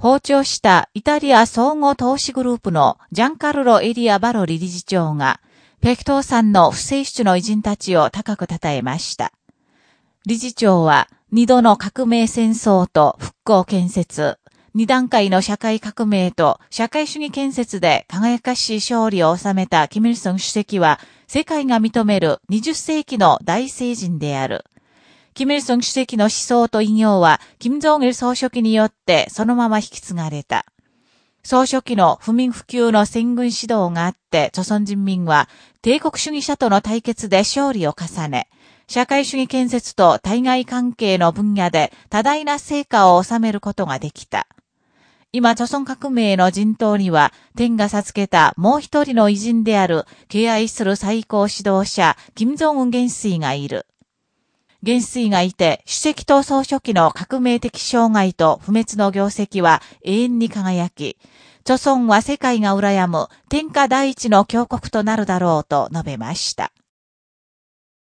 訪朝したイタリア総合投資グループのジャンカルロ・エリア・バロリ理事長が、ペクトーさんの不正出の偉人たちを高く称えました。理事長は、二度の革命戦争と復興建設、二段階の社会革命と社会主義建設で輝かしい勝利を収めたキム・イルソン主席は、世界が認める20世紀の大聖人である。キム・イルソン主席の思想と異業は、キム・ジョン・イル総書記によってそのまま引き継がれた。総書記の不眠不休の戦軍指導があって、朝鮮人民は帝国主義者との対決で勝利を重ね、社会主義建設と対外関係の分野で多大な成果を収めることができた。今、著孫革命の陣頭には、天が授けたもう一人の偉人である、敬愛する最高指導者、金正恩元帥がいる。元帥がいて、主席と総書記の革命的障害と不滅の業績は永遠に輝き、著孫は世界が羨む天下第一の強国となるだろうと述べました。